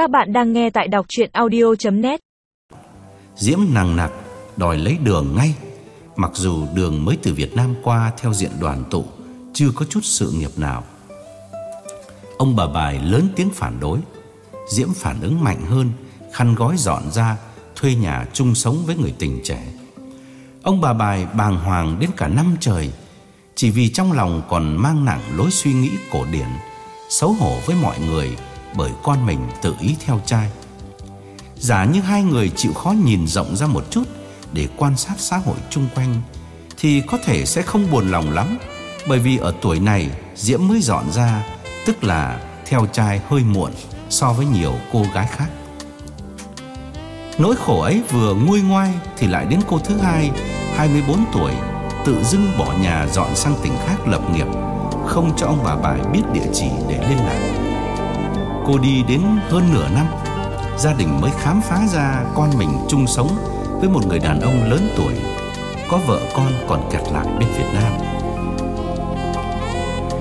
Các bạn đang nghe tại đọc chuyện audio.net Diễm nằng nặc đòi lấy đường ngay. Mặc dù đường mới từ Việt Nam qua theo diện đoàn tụ, Chưa có chút sự nghiệp nào. Ông bà bài lớn tiếng phản đối. Diễm phản ứng mạnh hơn, Khăn gói dọn ra, Thuê nhà chung sống với người tình trẻ. Ông bà bài bàng hoàng đến cả năm trời, Chỉ vì trong lòng còn mang nặng lối suy nghĩ cổ điển, Xấu hổ với mọi người bởi con mình tự ý theo trai. Giả như hai người chịu khó nhìn rộng ra một chút Để quan sát xã hội chung quanh, Thì có thể sẽ không buồn lòng lắm, Bởi vì ở tuổi này, Diễm mới dọn ra, Tức là theo trai hơi muộn So với nhiều cô gái khác. Nỗi khổ ấy vừa nguôi ngoai Thì lại đến cô thứ hai 24 tuổi, Tự dưng bỏ nhà dọn sang tỉnh khác lập nghiệp, Không cho ông bà bài biết địa chỉ để liên lạc. Cô đi đến hơn nửa năm, Gia đình mới khám phá ra con mình chung sống Với một người đàn ông lớn tuổi, Có vợ con còn kẹt lại bên Việt Nam.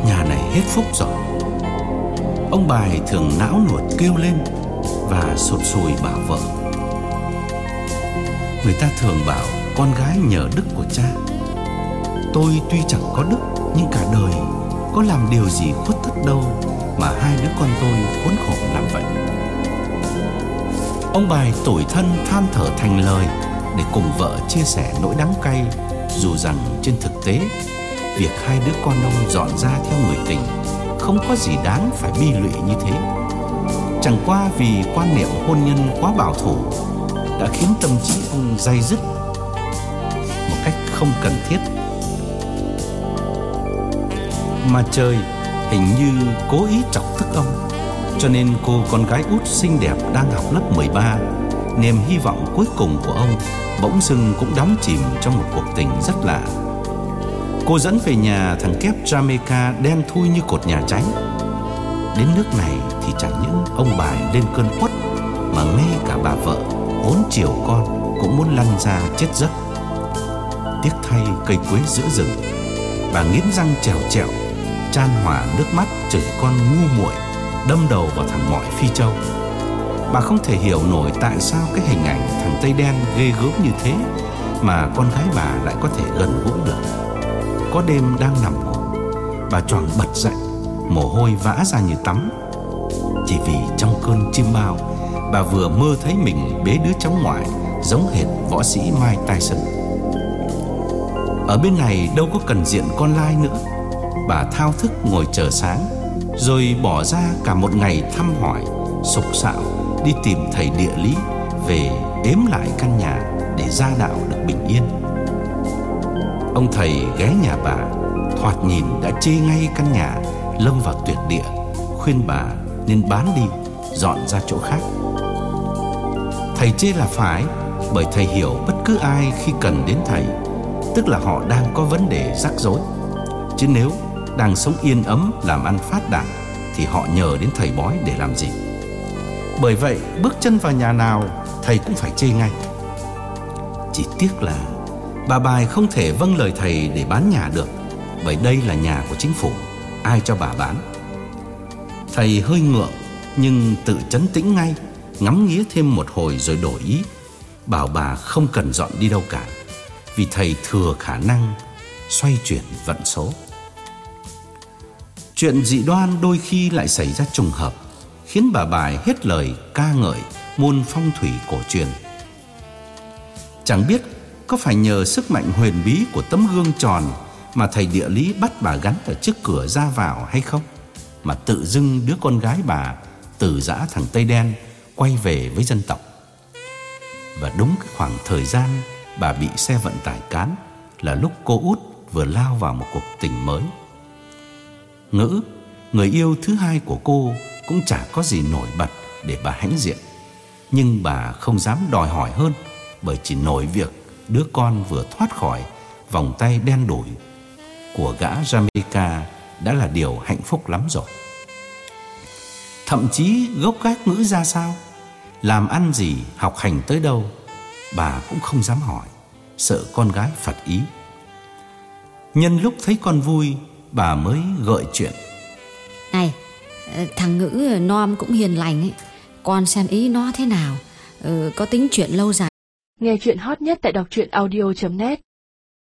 Nhà này hết phúc rồi. Ông bài thường não nuột kêu lên Và sụt sùi bảo vợ. Người ta thường bảo con gái nhờ đức của cha. Tôi tuy chẳng có đức, Nhưng cả đời có làm điều gì khuất tất đâu. Mà hai đứa con tôi khốn khổ làm vậy. Ông bài tủi thân than thở thành lời Để cùng vợ chia sẻ nỗi đắng cay, Dù rằng trên thực tế, Việc hai đứa con ông dọn ra theo người tình Không có gì đáng phải bi lụy như thế. Chẳng qua vì quan niệm hôn nhân quá bảo thủ Đã khiến tâm trí ông dây dứt Một cách không cần thiết. Mà trời hình như cố ý chọc tức ông. Cho nên cô con gái út xinh đẹp đang học lớp 13 Niềm hy vọng cuối cùng của ông Bỗng dưng cũng đắm chìm trong một cuộc tình rất lạ. Cô dẫn về nhà thằng kép Jamaica đen thui như cột nhà cháy Đến nước này thì chẳng những ông bài lên cơn quất, Mà ngay cả bà vợ vốn chiều con, cũng muốn lăn ra chết giấc. Tiếc thay cây quế giữa rừng, Bà nghiến răng trèo trèo. Chan hòa nước mắt chửi con ngu muội, Đâm đầu vào thằng mọi phi châu. Bà không thể hiểu nổi tại sao cái hình ảnh thằng Tây Đen ghê gớm như thế Mà con gái bà lại có thể gần gũi được. Có đêm đang nằm ngủ, Bà choàng bật dậy, Mồ hôi vã ra như tắm. Chỉ vì trong cơn chim bao, Bà vừa mơ thấy mình bế đứa cháu ngoại Giống hệt võ sĩ Mai Tyson. Ở bên này đâu có cần diện con lai nữa. Bà thao thức ngồi chờ sáng, Rồi bỏ ra cả một ngày thăm hỏi, Sục sạo, đi tìm thầy địa lý Về đếm lại căn nhà Để gia đạo được bình yên. Ông thầy ghé nhà bà, Thoạt nhìn đã chê ngay căn nhà, Lâm vào tuyệt địa, Khuyên bà nên bán đi, Dọn ra chỗ khác. Thầy chê là phải, Bởi thầy hiểu bất cứ ai khi cần đến thầy, Tức là họ đang có vấn đề rắc rối. Chứ nếu đang sống yên ấm, làm ăn phát đạt, Thì họ nhờ đến thầy bói để làm gì? Bởi vậy, bước chân vào nhà nào, Thầy cũng phải chê ngay. Chỉ tiếc là Bà bài không thể vâng lời thầy để bán nhà được, Bởi đây là nhà của chính phủ, Ai cho bà bán? Thầy hơi ngượng, Nhưng tự chấn tĩnh ngay, Ngắm nghía thêm một hồi rồi đổi ý, Bảo bà không cần dọn đi đâu cả, Vì thầy thừa khả năng Xoay chuyển vận số. Chuyện dị đoan đôi khi lại xảy ra trùng hợp, Khiến bà bài hết lời ca ngợi Môn phong thủy cổ truyền. Chẳng biết có phải nhờ sức mạnh huyền bí của tấm gương tròn Mà thầy địa lý bắt bà gắn ở trước cửa ra vào hay không? Mà tự dưng đứa con gái bà Từ giã thằng Tây Đen Quay về với dân tộc. Và đúng cái khoảng thời gian Bà bị xe vận tải cán Là lúc cô út vừa lao vào một cuộc tình mới. Ngữ, Người yêu thứ hai của cô Cũng chả có gì nổi bật Để bà hãnh diện. Nhưng bà không dám đòi hỏi hơn, Bởi chỉ nổi việc Đứa con vừa thoát khỏi Vòng tay đen đủi Của gã Jamaica Đã là điều hạnh phúc lắm rồi. Thậm chí gốc gác ngữ ra sao? Làm ăn gì, Học hành tới đâu? Bà cũng không dám hỏi, Sợ con gái phật ý. Nhân lúc thấy con vui Bà mới gợi chuyện. Này Thằng Ngữ non cũng hiền lành ấy. Con xem ý nó thế nào. Ừ, Có tính chuyện lâu dài. Nghe chuyện hot nhất tại đọc truyện audio.net